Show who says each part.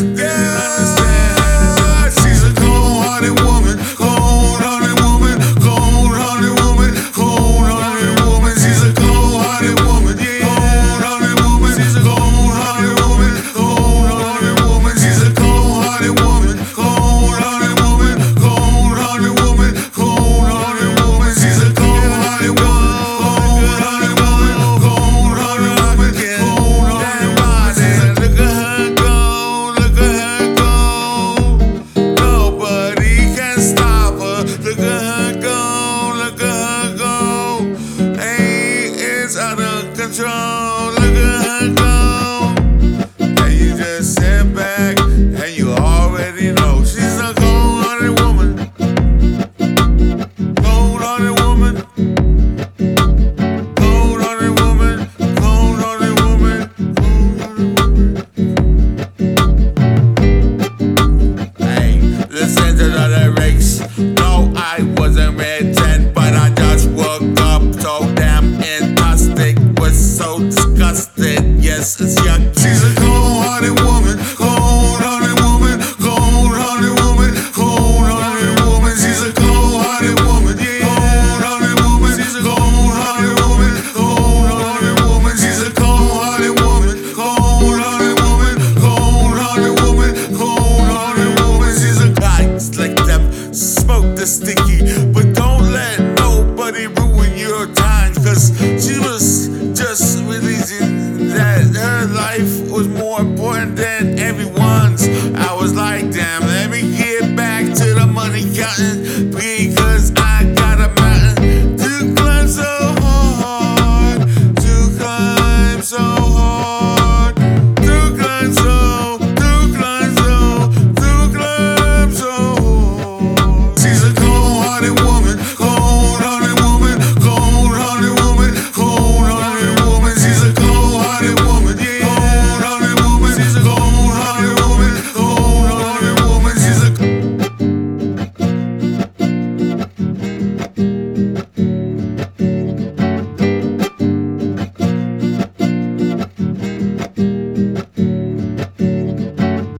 Speaker 1: yeah. Releasing that